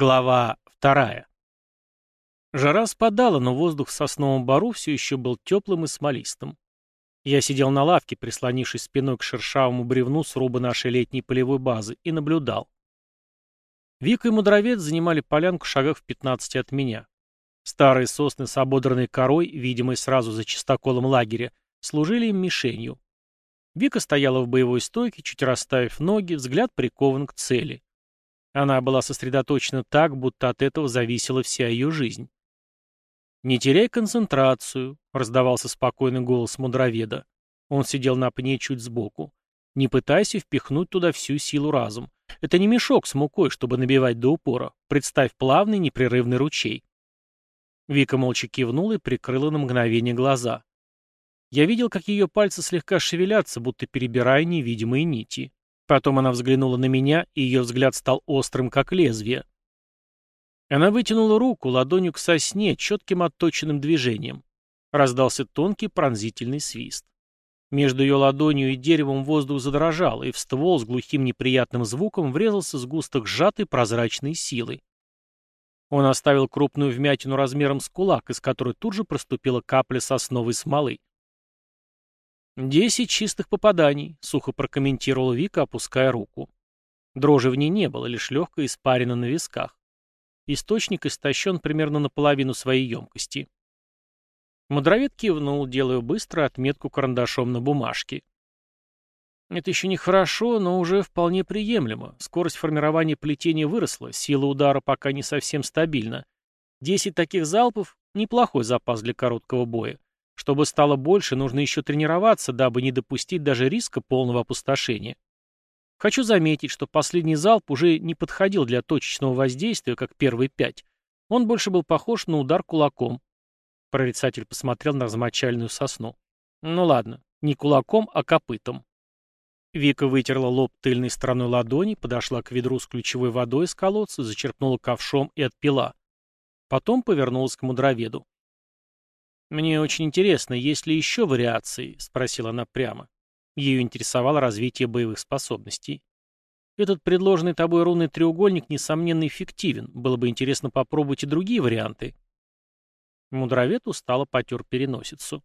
Глава вторая. Жара спадала, но воздух в сосновом бару все еще был теплым и смолистым. Я сидел на лавке, прислонившись спиной к шершавому бревну сруба нашей летней полевой базы, и наблюдал. Вика и мудровец занимали полянку шагах в 15 от меня. Старые сосны с ободранной корой, видимые сразу за чистоколом лагеря, служили им мишенью. Вика стояла в боевой стойке, чуть расставив ноги, взгляд прикован к цели. Она была сосредоточена так, будто от этого зависела вся ее жизнь. «Не теряй концентрацию», — раздавался спокойный голос мудроведа. Он сидел на пне чуть сбоку. «Не пытайся впихнуть туда всю силу разум. Это не мешок с мукой, чтобы набивать до упора. Представь плавный, непрерывный ручей». Вика молча кивнула и прикрыла на мгновение глаза. Я видел, как ее пальцы слегка шевелятся, будто перебирая невидимые нити. Потом она взглянула на меня, и ее взгляд стал острым, как лезвие. Она вытянула руку ладонью к сосне, четким отточенным движением. Раздался тонкий пронзительный свист. Между ее ладонью и деревом воздух задрожал, и в ствол с глухим неприятным звуком врезался сгусток сжатой прозрачной силы. Он оставил крупную вмятину размером с кулак, из которой тут же проступила капля сосновой смолы. «Десять чистых попаданий», — сухо прокомментировал Вика, опуская руку. Дрожи в ней не было, лишь легкая испарина на висках. Источник истощен примерно наполовину своей емкости. Мудровед кивнул, делая быстро отметку карандашом на бумажке. Это еще не хорошо, но уже вполне приемлемо. Скорость формирования плетения выросла, сила удара пока не совсем стабильна. Десять таких залпов — неплохой запас для короткого боя. Чтобы стало больше, нужно еще тренироваться, дабы не допустить даже риска полного опустошения. Хочу заметить, что последний залп уже не подходил для точечного воздействия, как первые пять. Он больше был похож на удар кулаком. Прорицатель посмотрел на размочальную сосну. Ну ладно, не кулаком, а копытом. Вика вытерла лоб тыльной стороной ладони, подошла к ведру с ключевой водой из колодца, зачерпнула ковшом и отпила. Потом повернулась к мудроведу. «Мне очень интересно, есть ли еще вариации?» — спросила она прямо. Ее интересовало развитие боевых способностей. Этот предложенный тобой рунный треугольник, несомненно, эффективен. Было бы интересно попробовать и другие варианты. Мудровед устало потер переносицу.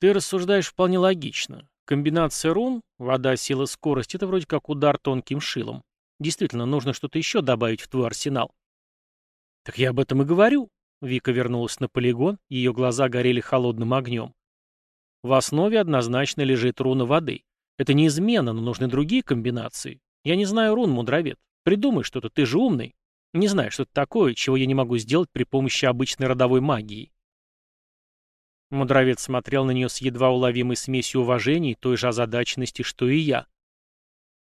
Ты рассуждаешь вполне логично. Комбинация рун, вода, сила, скорость — это вроде как удар тонким шилом. Действительно, нужно что-то еще добавить в твой арсенал. Так я об этом и говорю, Вика вернулась на полигон, ее глаза горели холодным огнем. В основе однозначно лежит руна воды. Это неизменно, но нужны другие комбинации. Я не знаю рун, мудровед. Придумай что-то, ты же умный. Не знаю, что это такое, чего я не могу сделать при помощи обычной родовой магии. Мудровец смотрел на нее с едва уловимой смесью уважения и той же озадаченности, что и я.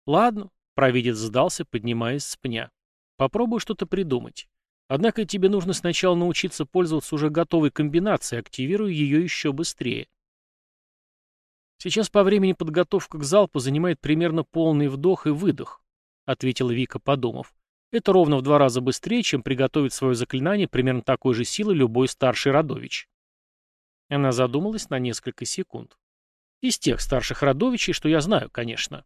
«Ладно», — провидец сдался, поднимаясь с пня. «Попробую что-то придумать. Однако тебе нужно сначала научиться пользоваться уже готовой комбинацией, активируя ее еще быстрее. Сейчас по времени подготовка к залпу занимает примерно полный вдох и выдох, ответила Вика, подумав. Это ровно в два раза быстрее, чем приготовить свое заклинание примерно такой же силы любой старший родович. Она задумалась на несколько секунд. Из тех старших родовичей, что я знаю, конечно.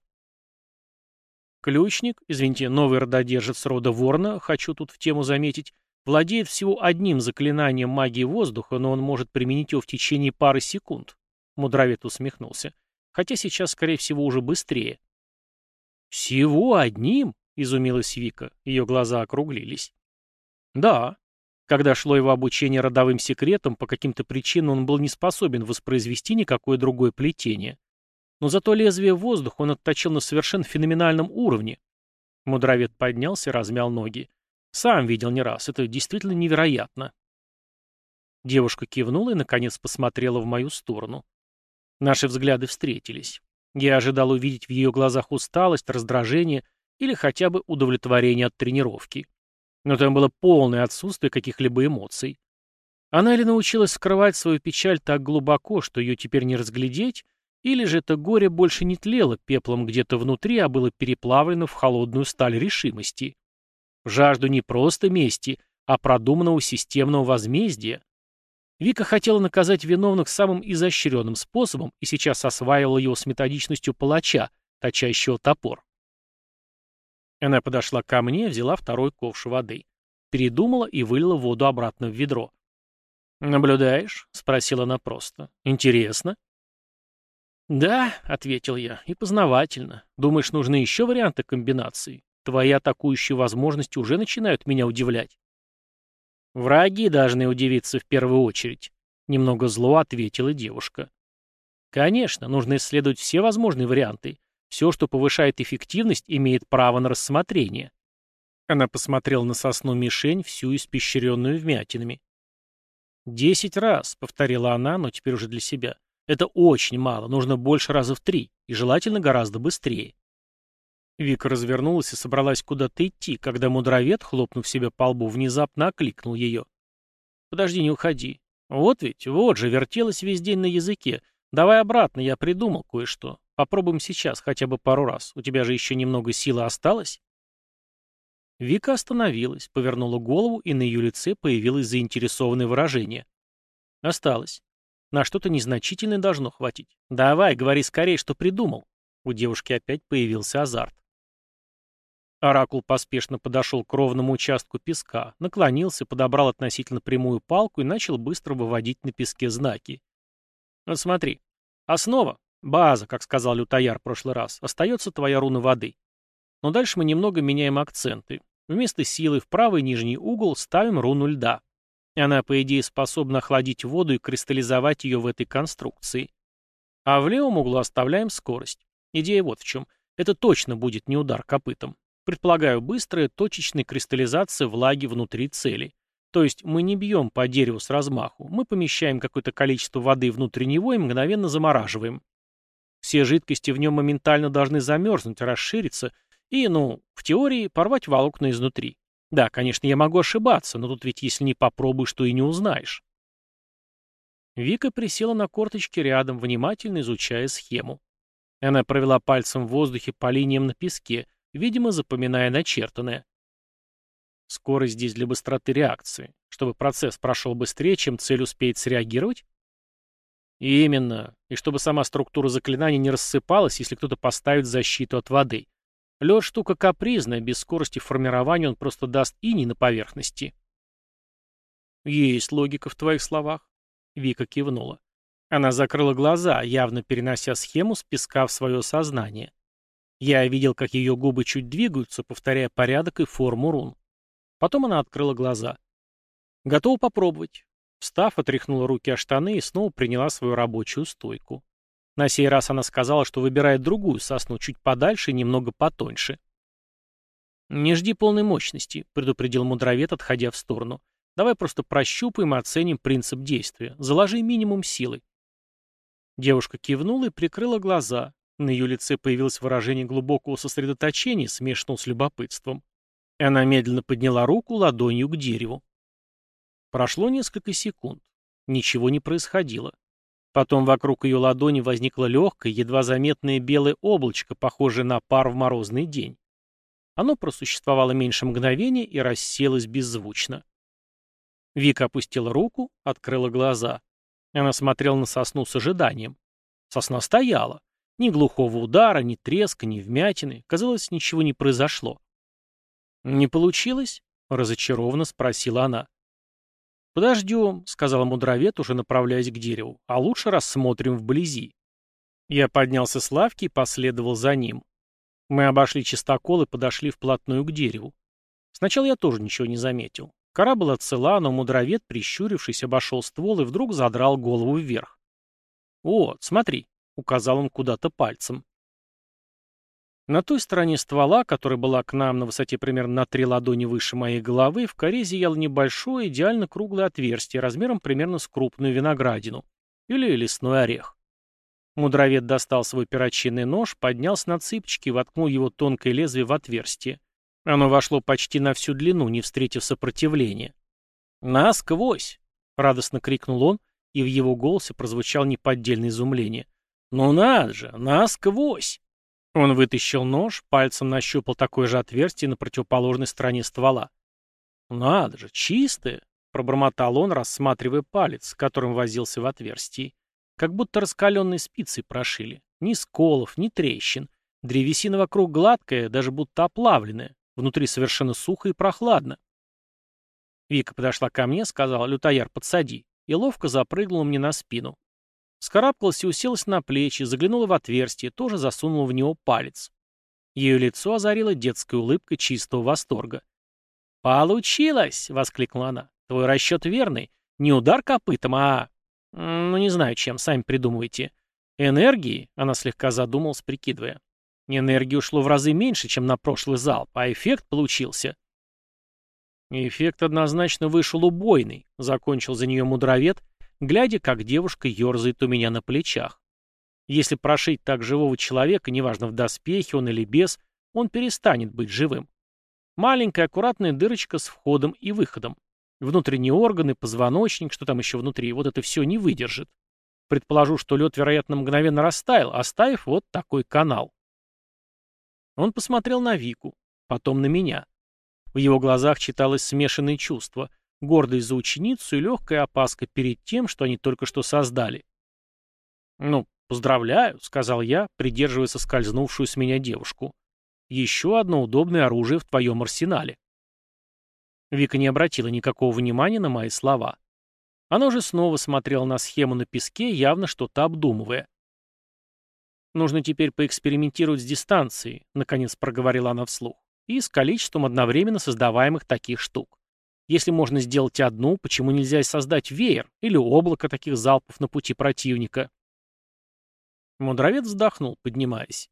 Ключник, извините, новый рододержец рода Ворна, хочу тут в тему заметить, владеет всего одним заклинанием магии воздуха, но он может применить его в течение пары секунд. Мудровед усмехнулся. Хотя сейчас, скорее всего, уже быстрее. «Всего одним?» — изумилась Вика. Ее глаза округлились. «Да. Когда шло его обучение родовым секретам, по каким-то причинам он был не способен воспроизвести никакое другое плетение. Но зато лезвие воздуха он отточил на совершенно феноменальном уровне. Мудровед поднялся и размял ноги. Сам видел не раз. Это действительно невероятно. Девушка кивнула и, наконец, посмотрела в мою сторону. Наши взгляды встретились. Я ожидал увидеть в ее глазах усталость, раздражение или хотя бы удовлетворение от тренировки. Но там было полное отсутствие каких-либо эмоций. Она или научилась скрывать свою печаль так глубоко, что ее теперь не разглядеть, или же это горе больше не тлело пеплом где-то внутри, а было переплавлено в холодную сталь решимости. Жажду не просто мести, а продуманного системного возмездия. Вика хотела наказать виновных самым изощренным способом и сейчас осваивала его с методичностью палача, точащего топор. Она подошла ко мне, взяла второй ковш воды. Передумала и вылила воду обратно в ведро. «Наблюдаешь?» — спросила она просто. «Интересно?» «Да», — ответил я, — «и познавательно. Думаешь, нужны еще варианты комбинаций? Твои атакующие возможности уже начинают меня удивлять». «Враги должны удивиться в первую очередь», — немного зло ответила девушка. «Конечно, нужно исследовать все возможные варианты. Все, что повышает эффективность, имеет право на рассмотрение». Она посмотрела на сосну мишень, всю испещренную вмятинами. «Десять раз», — повторила она, но теперь уже для себя. «Это очень мало, нужно больше раза в три, и желательно гораздо быстрее». Вика развернулась и собралась куда-то идти, когда мудровед, хлопнув себя по лбу, внезапно окликнул ее. «Подожди, не уходи. Вот ведь, вот же, вертелась весь день на языке. Давай обратно, я придумал кое-что. Попробуем сейчас, хотя бы пару раз. У тебя же еще немного силы осталось?» Вика остановилась, повернула голову, и на ее лице появилось заинтересованное выражение. «Осталось. На что-то незначительное должно хватить. Давай, говори скорее, что придумал». У девушки опять появился азарт. Оракул поспешно подошел к ровному участку песка, наклонился, подобрал относительно прямую палку и начал быстро выводить на песке знаки. Вот смотри. Основа, база, как сказал Лютаяр в прошлый раз, остается твоя руна воды. Но дальше мы немного меняем акценты. Вместо силы в правый нижний угол ставим руну льда. Она, по идее, способна охладить воду и кристаллизовать ее в этой конструкции. А в левом углу оставляем скорость. Идея вот в чем. Это точно будет не удар копытом. Предполагаю, быстрая точечная кристаллизация влаги внутри цели. То есть мы не бьем по дереву с размаху, мы помещаем какое-то количество воды внутрь него и мгновенно замораживаем. Все жидкости в нем моментально должны замерзнуть, расшириться и, ну, в теории, порвать волокна изнутри. Да, конечно, я могу ошибаться, но тут ведь если не попробуешь, то и не узнаешь. Вика присела на корточки рядом, внимательно изучая схему. Она провела пальцем в воздухе по линиям на песке, видимо, запоминая начертанное. Скорость здесь для быстроты реакции, чтобы процесс прошел быстрее, чем цель успеет среагировать? Именно. И чтобы сама структура заклинания не рассыпалась, если кто-то поставит защиту от воды. Лед штука капризная, без скорости формирования он просто даст иней на поверхности. Есть логика в твоих словах. Вика кивнула. Она закрыла глаза, явно перенося схему с песка в свое сознание. Я видел, как ее губы чуть двигаются, повторяя порядок и форму рун. Потом она открыла глаза. Готова попробовать. Встав, отряхнула руки о штаны и снова приняла свою рабочую стойку. На сей раз она сказала, что выбирает другую сосну чуть подальше и немного потоньше. «Не жди полной мощности», — предупредил мудровед, отходя в сторону. «Давай просто прощупаем и оценим принцип действия. Заложи минимум силы». Девушка кивнула и прикрыла глаза. На ее лице появилось выражение глубокого сосредоточения, смешанного с любопытством. И она медленно подняла руку ладонью к дереву. Прошло несколько секунд. Ничего не происходило. Потом вокруг ее ладони возникло легкое, едва заметное белое облачко, похожее на пар в морозный день. Оно просуществовало меньше мгновения и расселось беззвучно. Вика опустила руку, открыла глаза. Она смотрела на сосну с ожиданием. Сосна стояла. Ни глухого удара, ни треска, ни вмятины. Казалось, ничего не произошло. «Не получилось?» — разочарованно спросила она. «Подождем», — сказала мудровед, уже направляясь к дереву, — «а лучше рассмотрим вблизи». Я поднялся с лавки и последовал за ним. Мы обошли чистокол и подошли вплотную к дереву. Сначала я тоже ничего не заметил. Кора была цела, но мудровед, прищурившись, обошел ствол и вдруг задрал голову вверх. «Вот, смотри», — указал он куда-то пальцем. На той стороне ствола, которая была к нам на высоте примерно на три ладони выше моей головы, в коре зияло небольшое, идеально круглое отверстие, размером примерно с крупную виноградину. Или лесной орех. Мудровед достал свой перочинный нож, поднялся на цыпочки и воткнул его тонкое лезвие в отверстие. Оно вошло почти на всю длину, не встретив сопротивления. «Насквозь!» — радостно крикнул он, и в его голосе прозвучало неподдельное изумление. «Ну надо же, насквозь!» Он вытащил нож, пальцем нащупал такое же отверстие на противоположной стороне ствола. «Надо же, чистое!» — пробормотал он, рассматривая палец, которым возился в отверстии. Как будто раскаленной спицей прошили. Ни сколов, ни трещин. Древесина вокруг гладкая, даже будто оплавленная. Внутри совершенно сухо и прохладно. Вика подошла ко мне, сказала, «Лютояр, подсади», и ловко запрыгнула мне на спину. Скарабкалась и уселась на плечи, заглянула в отверстие, тоже засунула в него палец. Ее лицо озарило детской улыбкой чистого восторга. «Получилось!» — воскликнула она. «Твой расчет верный. Не удар копытом, а... Ну, не знаю чем, сами придумывайте. Энергии, она слегка задумалась, прикидывая. Энергии ушло в разы меньше, чем на прошлый залп, а эффект получился. Эффект однозначно вышел убойный, закончил за нее мудровед, глядя, как девушка ерзает у меня на плечах. Если прошить так живого человека, неважно в доспехе он или без, он перестанет быть живым. Маленькая аккуратная дырочка с входом и выходом. Внутренние органы, позвоночник, что там еще внутри, вот это все не выдержит. Предположу, что лед, вероятно, мгновенно растаял, оставив вот такой канал. Он посмотрел на Вику, потом на меня. В его глазах читалось смешанное чувство, гордость за ученицу и легкая опаска перед тем, что они только что создали. «Ну, поздравляю», — сказал я, придерживая соскользнувшую с меня девушку. «Еще одно удобное оружие в твоем арсенале». Вика не обратила никакого внимания на мои слова. Она уже снова смотрела на схему на песке, явно что-то обдумывая. «Нужно теперь поэкспериментировать с дистанцией», — наконец проговорила она вслух, «и с количеством одновременно создаваемых таких штук. Если можно сделать одну, почему нельзя создать веер или облако таких залпов на пути противника?» Мудровец вздохнул, поднимаясь.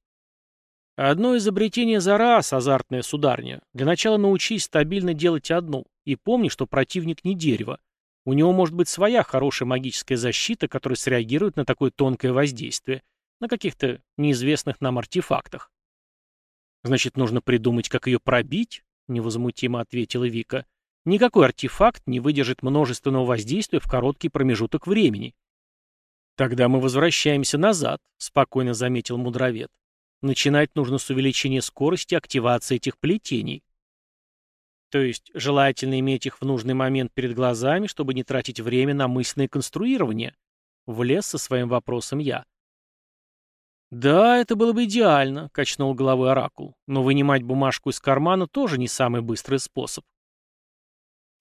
Одно изобретение за раз, азартная сударня. Для начала научись стабильно делать одну. И помни, что противник не дерево. У него может быть своя хорошая магическая защита, которая среагирует на такое тонкое воздействие, на каких-то неизвестных нам артефактах. Значит, нужно придумать, как ее пробить, невозмутимо ответила Вика. Никакой артефакт не выдержит множественного воздействия в короткий промежуток времени. Тогда мы возвращаемся назад, спокойно заметил мудровед. Начинать нужно с увеличения скорости активации этих плетений. То есть желательно иметь их в нужный момент перед глазами, чтобы не тратить время на мысленное конструирование. Влез со своим вопросом я. «Да, это было бы идеально», — качнул головой Оракул. «Но вынимать бумажку из кармана тоже не самый быстрый способ».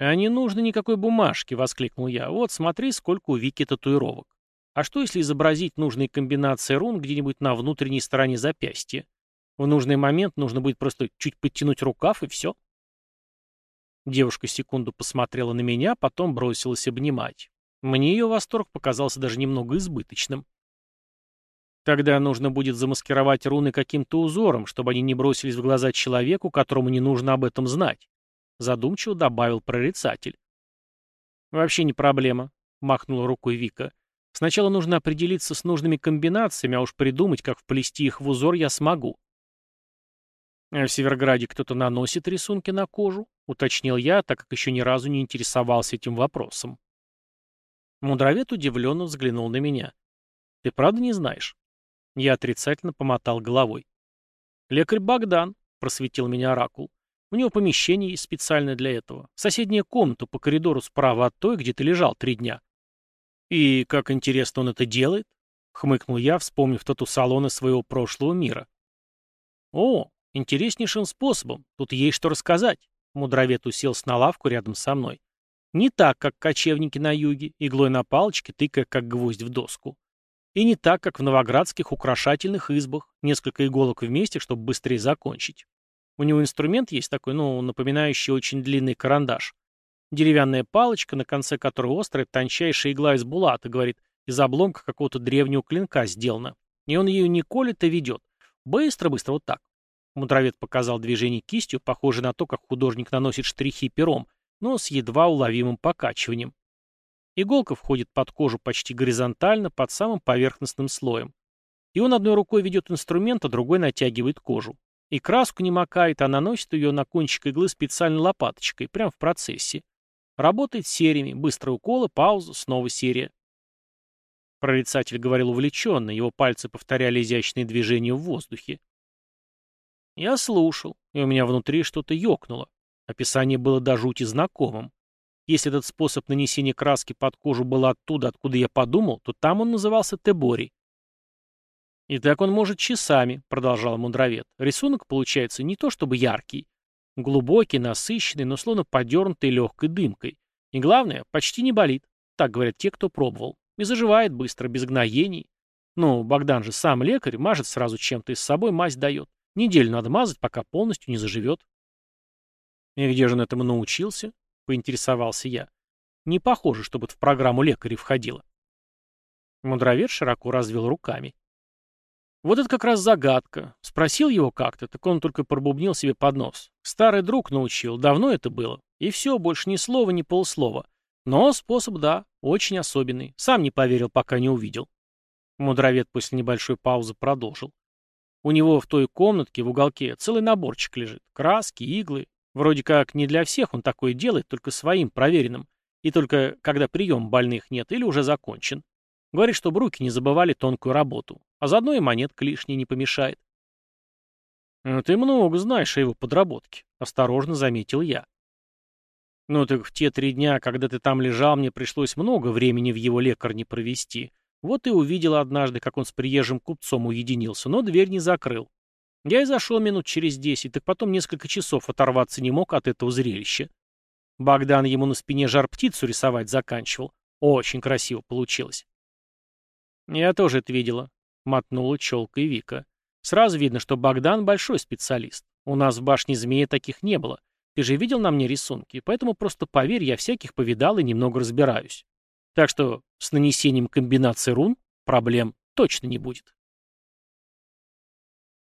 «А не нужно никакой бумажки», — воскликнул я. «Вот смотри, сколько у Вики татуировок. А что, если изобразить нужные комбинации рун где-нибудь на внутренней стороне запястья? В нужный момент нужно будет просто чуть подтянуть рукав, и все. Девушка секунду посмотрела на меня, потом бросилась обнимать. Мне ее восторг показался даже немного избыточным. Тогда нужно будет замаскировать руны каким-то узором, чтобы они не бросились в глаза человеку, которому не нужно об этом знать. Задумчиво добавил прорицатель. «Вообще не проблема», — махнула рукой Вика. Сначала нужно определиться с нужными комбинациями, а уж придумать, как вплести их в узор, я смогу. А в Северграде кто-то наносит рисунки на кожу, уточнил я, так как еще ни разу не интересовался этим вопросом. Мудровед удивленно взглянул на меня. «Ты правда не знаешь?» Я отрицательно помотал головой. «Лекарь Богдан», — просветил меня оракул. «У него помещение есть специальное для этого. Соседняя комната по коридору справа от той, где ты лежал три дня. «И как интересно он это делает?» — хмыкнул я, вспомнив тату салоны своего прошлого мира. «О, интереснейшим способом. Тут есть что рассказать». Мудровед уселся на лавку рядом со мной. Не так, как кочевники на юге, иглой на палочке, тыкая как гвоздь в доску. И не так, как в новоградских украшательных избах, несколько иголок вместе, чтобы быстрее закончить. У него инструмент есть такой, ну, напоминающий очень длинный карандаш. Деревянная палочка, на конце которой острая, тончайшая игла из булата, говорит, из обломка какого-то древнего клинка сделана. И он ее не колет, а ведет. Быстро-быстро, вот так. Мудровед показал движение кистью, похоже на то, как художник наносит штрихи пером, но с едва уловимым покачиванием. Иголка входит под кожу почти горизонтально, под самым поверхностным слоем. И он одной рукой ведет инструмент, а другой натягивает кожу. И краску не макает, а наносит ее на кончик иглы специальной лопаточкой, прямо в процессе. Работает сериями, быстрые уколы, пауза, снова серия. Прорицатель говорил увлеченно, его пальцы повторяли изящные движения в воздухе. Я слушал, и у меня внутри что-то ёкнуло. Описание было до жути знакомым. Если этот способ нанесения краски под кожу был оттуда, откуда я подумал, то там он назывался Тебори. «И так он может часами», — продолжал мудровед. «Рисунок получается не то чтобы яркий. Глубокий, насыщенный, но словно подернутый легкой дымкой. И главное, почти не болит. Так говорят те, кто пробовал. И заживает быстро, без гноений. Ну, Богдан же сам лекарь, мажет сразу чем-то и с собой мазь дает. Неделю надо мазать, пока полностью не заживет. «И где же он этому научился?» — поинтересовался я. «Не похоже, чтобы это в программу лекаря входило». Мудровед широко развел руками. Вот это как раз загадка. Спросил его как-то, так он только пробубнил себе под нос. Старый друг научил, давно это было. И все, больше ни слова, ни полслова. Но способ, да, очень особенный. Сам не поверил, пока не увидел. Мудровед после небольшой паузы продолжил. У него в той комнатке в уголке целый наборчик лежит. Краски, иглы. Вроде как не для всех он такое делает, только своим, проверенным. И только когда прием больных нет или уже закончен. Говорит, чтобы руки не забывали тонкую работу. А заодно и монетка лишней не помешает. «Ну, «Ты много знаешь о его подработке», — осторожно заметил я. «Ну так в те три дня, когда ты там лежал, мне пришлось много времени в его лекарне провести. Вот и увидел однажды, как он с приезжим купцом уединился, но дверь не закрыл. Я и зашел минут через десять, так потом несколько часов оторваться не мог от этого зрелища. Богдан ему на спине жар-птицу рисовать заканчивал. Очень красиво получилось. Я тоже это видела, мотнула челкой Вика. Сразу видно, что Богдан большой специалист. У нас в башне змея таких не было. Ты же видел на мне рисунки, поэтому просто поверь, я всяких повидал и немного разбираюсь. Так что с нанесением комбинации рун проблем точно не будет.